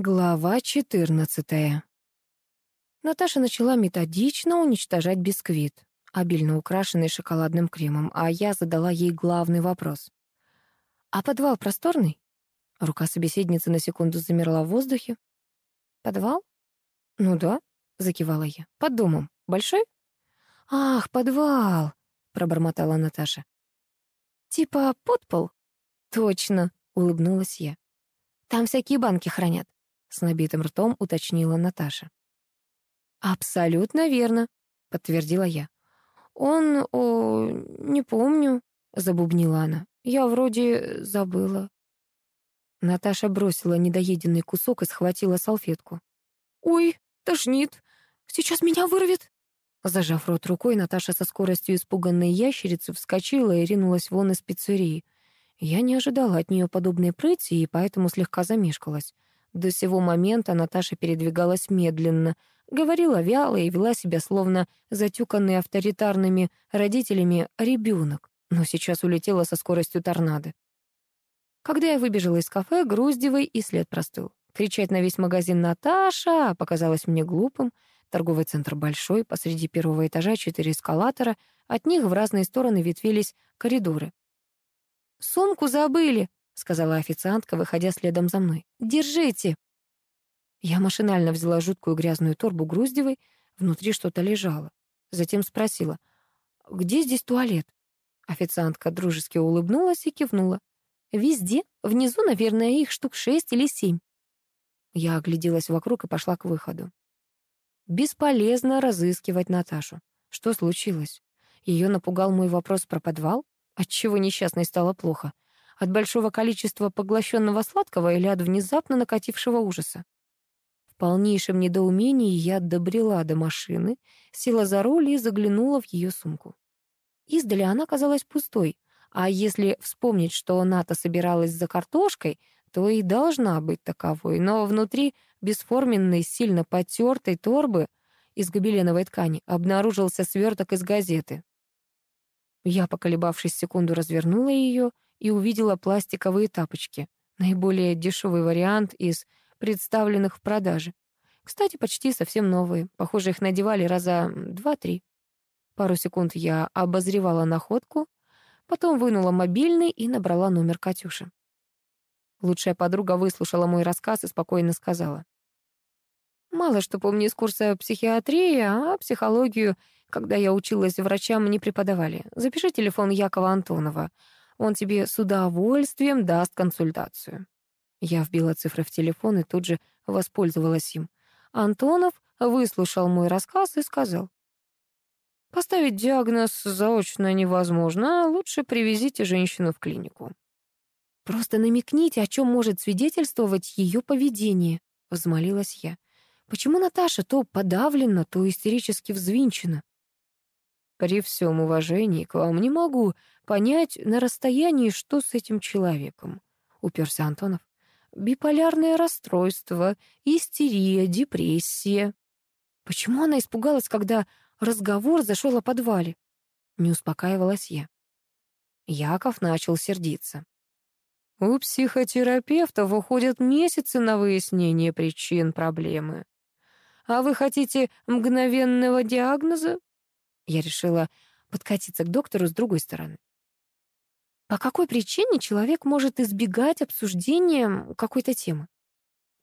Глава 14. Наташа начала методично уничтожать бисквит, обильно украшенный шоколадным кремом, а я задала ей главный вопрос. «А подвал просторный?» Рука собеседницы на секунду замерла в воздухе. «Подвал?» «Ну да», — закивала я. «Под домом. Большой?» «Ах, подвал!» — пробормотала Наташа. «Типа подпол?» «Точно», — улыбнулась я. «Там всякие банки хранят». — с набитым ртом уточнила Наташа. «Абсолютно верно», — подтвердила я. «Он... О, не помню», — забубнила она. «Я вроде забыла». Наташа бросила недоеденный кусок и схватила салфетку. «Ой, тошнит! Сейчас меня вырвет!» Зажав рот рукой, Наташа со скоростью испуганной ящерицы вскочила и ринулась вон из пиццерии. Я не ожидала от нее подобной прыти и поэтому слегка замешкалась. До сего момента Наташа передвигалась медленно, говорила вяло и вела себя словно затюканный авторитарными родителями ребенок, но сейчас улетела со скоростью торнадо. Когда я выбежала из кафе, Груздевой и след простыл. Кричать на весь магазин «Наташа!» показалось мне глупым. Торговый центр большой, посреди первого этажа четыре эскалатора, от них в разные стороны ветвились коридоры. «Сумку забыли!» Сказала официантка, выходя следом за мной. «Держите!» Я машинально взяла жуткую грязную торбу Груздевой, внутри что-то лежало. Затем спросила, «Где здесь туалет?» Официантка дружески улыбнулась и кивнула. «Везде. Внизу, наверное, их штук шесть или семь». Я огляделась вокруг и пошла к выходу. Бесполезно разыскивать Наташу. Что случилось? Ее напугал мой вопрос про подвал? Отчего несчастной стало плохо? От большого количества поглощенного сладкого или от внезапно накатившего ужаса? В полнейшем недоумении я добрела до машины, села за руль и заглянула в ее сумку. Издали она казалась пустой, а если вспомнить, что Ната собиралась за картошкой, то и должна быть таковой, но внутри бесформенной, сильно потертой торбы из гобеленовой ткани обнаружился сверток из газеты. Я, поколебавшись секунду, развернула ее — и увидела пластиковые тапочки. Наиболее дешевый вариант из представленных в продаже. Кстати, почти совсем новые. Похоже, их надевали раза два-три. Пару секунд я обозревала находку, потом вынула мобильный и набрала номер Катюши. Лучшая подруга выслушала мой рассказ и спокойно сказала. «Мало что помню из курса психиатрии, а психологию, когда я училась врачам, не преподавали. Запиши телефон Якова Антонова. Он тебе с удовольствием даст консультацию». Я вбила цифры в телефон и тут же воспользовалась им. Антонов выслушал мой рассказ и сказал. «Поставить диагноз заочно невозможно, лучше привезите женщину в клинику». «Просто намекните, о чем может свидетельствовать ее поведение», — взмолилась я. «Почему Наташа то подавлена, то истерически взвинчена?» «При всем уважении к вам не могу понять на расстоянии, что с этим человеком, уперся Антонов. Биполярное расстройство, истерия, депрессия. Почему она испугалась, когда разговор зашел о подвале? Не успокаивалась я. Яков начал сердиться. У психотерапевтов уходят месяцы на выяснение причин проблемы. А вы хотите мгновенного диагноза? Я решила подкатиться к доктору с другой стороны. По какой причине человек может избегать обсуждения какой-то темы?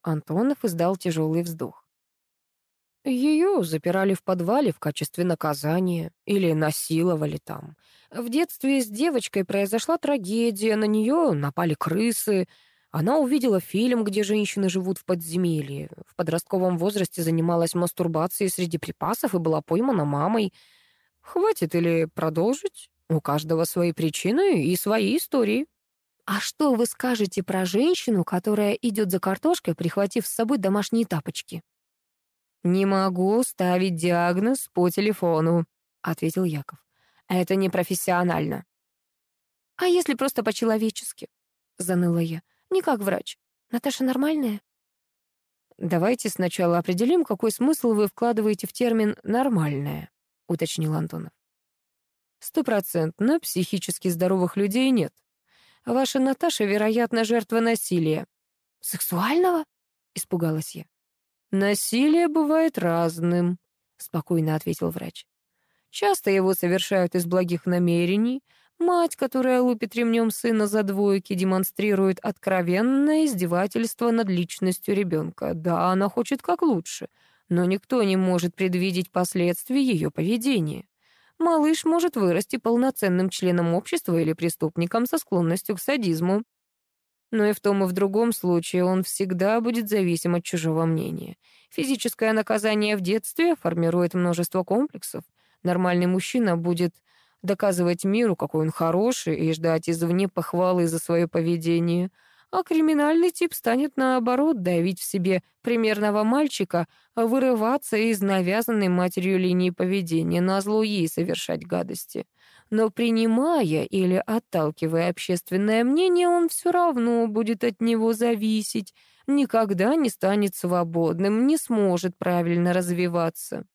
Антонов издал тяжелый вздох. Ее запирали в подвале в качестве наказания или насиловали там. В детстве с девочкой произошла трагедия, на нее напали крысы. Она увидела фильм, где женщины живут в подземелье. В подростковом возрасте занималась мастурбацией среди припасов и была поймана мамой. Хватит или продолжить? У каждого свои причины и свои истории. А что вы скажете про женщину, которая идет за картошкой, прихватив с собой домашние тапочки? Не могу ставить диагноз по телефону, ответил Яков. Это непрофессионально. А если просто по-человечески? заныла я. Не как врач. Наташа нормальная? Давайте сначала определим, какой смысл вы вкладываете в термин «нормальная», уточнил Антонов. Стопроцентно психически здоровых людей нет. Ваша Наташа, вероятно, жертва насилия. Сексуального? — испугалась я. «Насилие бывает разным», — спокойно ответил врач. «Часто его совершают из благих намерений. Мать, которая лупит ремнем сына за двойки, демонстрирует откровенное издевательство над личностью ребенка. Да, она хочет как лучше, но никто не может предвидеть последствий ее поведения. Малыш может вырасти полноценным членом общества или преступником со склонностью к садизму. Но и в том и в другом случае он всегда будет зависим от чужого мнения. Физическое наказание в детстве формирует множество комплексов. Нормальный мужчина будет доказывать миру, какой он хороший, и ждать извне похвалы за свое поведение. А криминальный тип станет, наоборот, давить в себе примерного мальчика, вырываться из навязанной матерью линии поведения, назло ей совершать гадости. Но принимая или отталкивая общественное мнение, он все равно будет от него зависеть, никогда не станет свободным, не сможет правильно развиваться.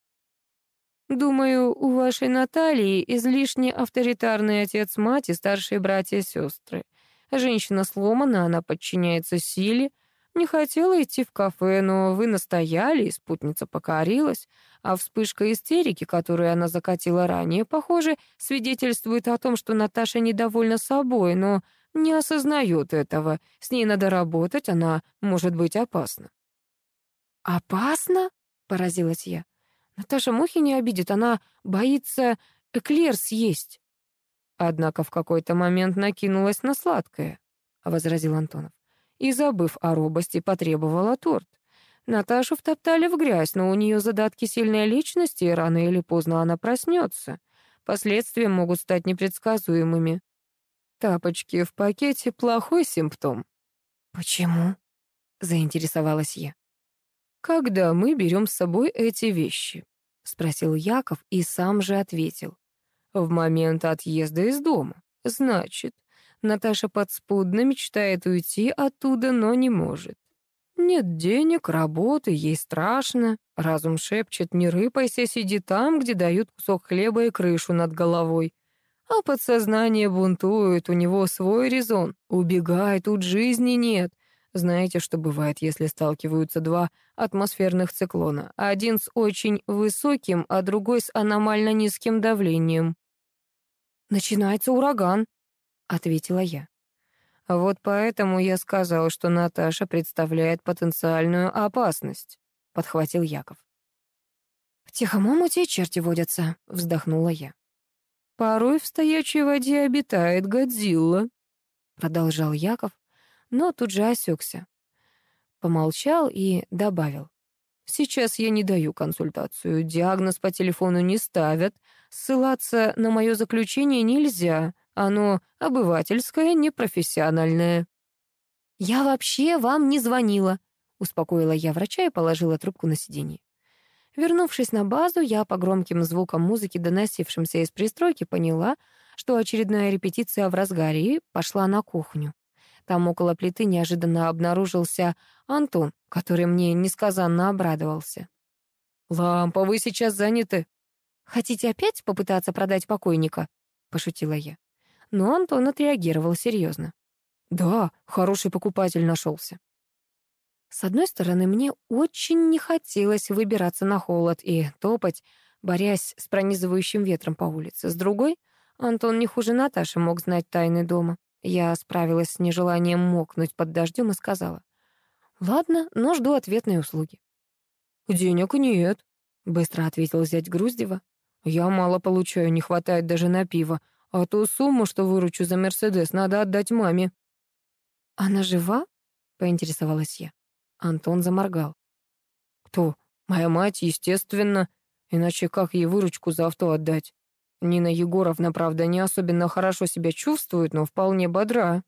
Думаю, у вашей Натальи излишне авторитарный отец-мать и старшие братья-сестры. Женщина сломана, она подчиняется силе. Не хотела идти в кафе, но вы настояли, и спутница покорилась. А вспышка истерики, которую она закатила ранее, похоже, свидетельствует о том, что Наташа недовольна собой, но не осознает этого. С ней надо работать, она может быть опасна. «Опасно?» — поразилась я. Наташа мухи не обидит, она боится эклер съесть. Однако в какой-то момент накинулась на сладкое, — возразил Антонов. И, забыв о робости, потребовала торт. Наташу втоптали в грязь, но у нее задатки сильной личности, и рано или поздно она проснется. Последствия могут стать непредсказуемыми. Тапочки в пакете — плохой симптом. «Почему?» — заинтересовалась я. «Когда мы берем с собой эти вещи?» — спросил Яков и сам же ответил. «В момент отъезда из дома. Значит, Наташа подспудно мечтает уйти оттуда, но не может. Нет денег, работы, ей страшно. Разум шепчет, не рыпайся, сиди там, где дают кусок хлеба и крышу над головой. А подсознание бунтует, у него свой резон. Убегай, тут жизни нет. Знаете, что бывает, если сталкиваются два атмосферных циклона? Один с очень высоким, а другой с аномально низким давлением. «Начинается ураган», — ответила я. Вот поэтому я сказал, что Наташа представляет потенциальную опасность, — подхватил Яков. «В тихом омуте черти водятся», — вздохнула я. «Порой в стоячей воде обитает Годзилла», — продолжал Яков, но тут же осекся. Помолчал и добавил. «Сейчас я не даю консультацию, диагноз по телефону не ставят, ссылаться на мое заключение нельзя, оно обывательское, непрофессиональное». «Я вообще вам не звонила», — успокоила я врача и положила трубку на сиденье. Вернувшись на базу, я по громким звукам музыки, доносившимся из пристройки, поняла, что очередная репетиция в разгаре, и пошла на кухню. Там около плиты неожиданно обнаружился Антон, который мне несказанно обрадовался. «Лампа, вы сейчас заняты». «Хотите опять попытаться продать покойника?» — пошутила я. Но Антон отреагировал серьезно. «Да, хороший покупатель нашелся». С одной стороны, мне очень не хотелось выбираться на холод и топать, борясь с пронизывающим ветром по улице. С другой, Антон не хуже Наташи мог знать тайны дома. Я справилась с нежеланием мокнуть под дождем и сказала. «Ладно, но жду ответной услуги». «Денег нет», — быстро ответил зять Груздева. «Я мало получаю, не хватает даже на пиво, а ту сумму, что выручу за Мерседес, надо отдать маме». «Она жива?» — поинтересовалась я. Антон заморгал. «Кто? Моя мать, естественно. Иначе как ей выручку за авто отдать?» Нина Егоровна, правда, не особенно хорошо себя чувствует, но вполне бодра.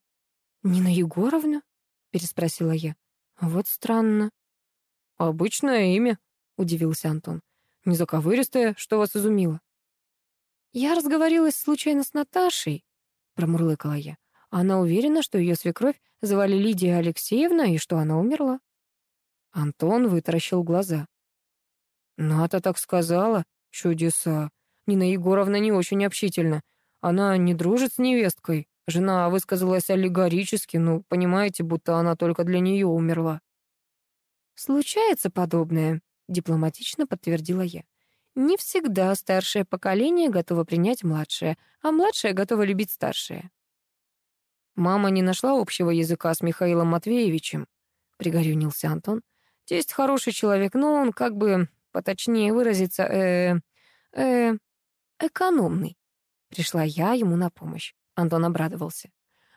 «Нина Егоровна?» — переспросила я. «Вот странно». «Обычное имя», — удивился Антон. «Не заковыристое, что вас изумило?» «Я разговорилась случайно с Наташей», — промурлыкала я. Она уверена, что ее свекровь звали Лидия Алексеевна и что она умерла. Антон вытаращил глаза. «Ната так сказала? Чудеса. Нина Егоровна не очень общительна. Она не дружит с невесткой. Жена высказалась аллегорически, ну, понимаете, будто она только для нее умерла. «Случается подобное», — дипломатично подтвердила я. «Не всегда старшее поколение готово принять младшее, а младшее готово любить старшее». «Мама не нашла общего языка с Михаилом Матвеевичем», — пригорюнился Антон. «Тесть хороший человек, но он, как бы, поточнее выразиться, э... э... экономный». Пришла я ему на помощь. Антон обрадовался.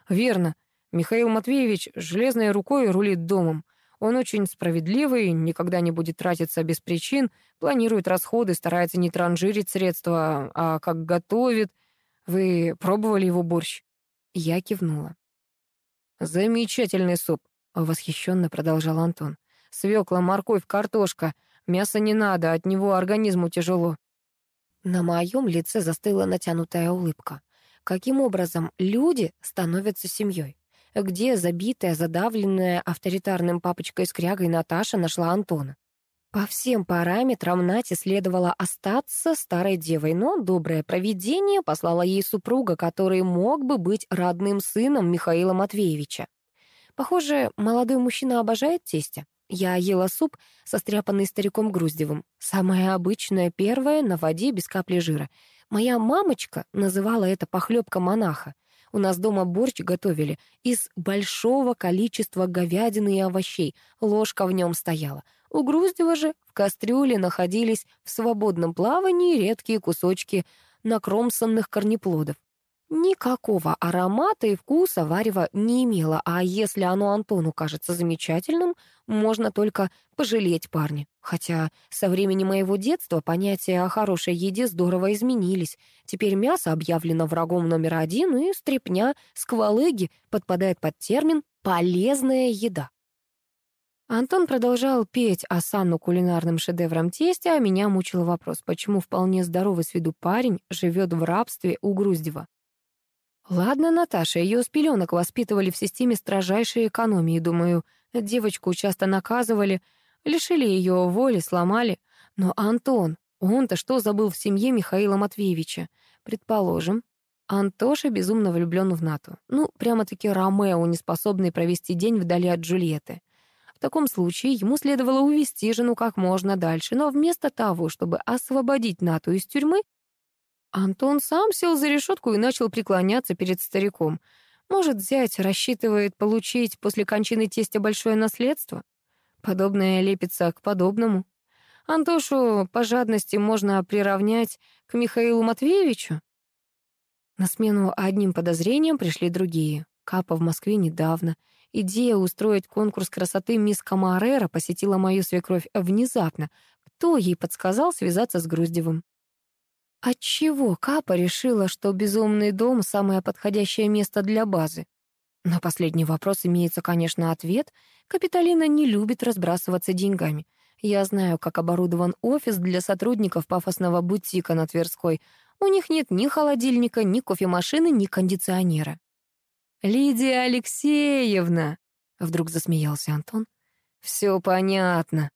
«Верно. Михаил Матвеевич железной рукой рулит домом. Он очень справедливый, никогда не будет тратиться без причин, планирует расходы, старается не транжирить средства, а как готовит. Вы пробовали его борщ?» Я кивнула. «Замечательный суп», — восхищенно продолжал Антон. «Свекла, морковь, картошка. Мяса не надо, от него организму тяжело». На моем лице застыла натянутая улыбка. Каким образом люди становятся семьей? Где забитая, задавленная авторитарным папочкой-скрягой Наташа нашла Антона? По всем параметрам Нате следовало остаться старой девой, но доброе провидение послало ей супруга, который мог бы быть родным сыном Михаила Матвеевича. Похоже, молодой мужчина обожает тестя. Я ела суп, состряпанный стариком Груздевым. Самое обычное, первое, на воде, без капли жира. Моя мамочка называла это похлебка монаха. У нас дома борщ готовили из большого количества говядины и овощей. Ложка в нем стояла. У Груздева же в кастрюле находились в свободном плавании редкие кусочки накромсанных корнеплодов. Никакого аромата и вкуса варево не имело, а если оно Антону кажется замечательным, можно только пожалеть парня. Хотя со времени моего детства понятия о хорошей еде здорово изменились. Теперь мясо объявлено врагом номер один, и стрепня сквалыги подпадает под термин «полезная еда». Антон продолжал петь осанну кулинарным шедевром тестя, а меня мучил вопрос, почему вполне здоровый с виду парень живет в рабстве у Груздева. Ладно, Наташа, ее с пеленок воспитывали в системе строжайшей экономии, думаю. Девочку часто наказывали, лишили ее воли, сломали. Но Антон, он-то что забыл в семье Михаила Матвеевича? Предположим, Антоша безумно влюблен в Нату. Ну, прямо-таки Ромео, не способный провести день вдали от Джульетты. В таком случае ему следовало увести жену как можно дальше, но вместо того, чтобы освободить Нату из тюрьмы, Антон сам сел за решетку и начал преклоняться перед стариком. Может, зять рассчитывает получить после кончины тестя большое наследство? Подобное лепится к подобному. Антошу по жадности можно приравнять к Михаилу Матвеевичу? На смену одним подозрениям пришли другие. Капа в Москве недавно. Идея устроить конкурс красоты мисс Камарера посетила мою свекровь внезапно. Кто ей подсказал связаться с Груздевым? Отчего Капа решила, что безумный дом — самое подходящее место для базы? На последний вопрос имеется, конечно, ответ. Капиталина не любит разбрасываться деньгами. Я знаю, как оборудован офис для сотрудников пафосного бутика на Тверской. У них нет ни холодильника, ни кофемашины, ни кондиционера. «Лидия Алексеевна!» — вдруг засмеялся Антон. «Все понятно.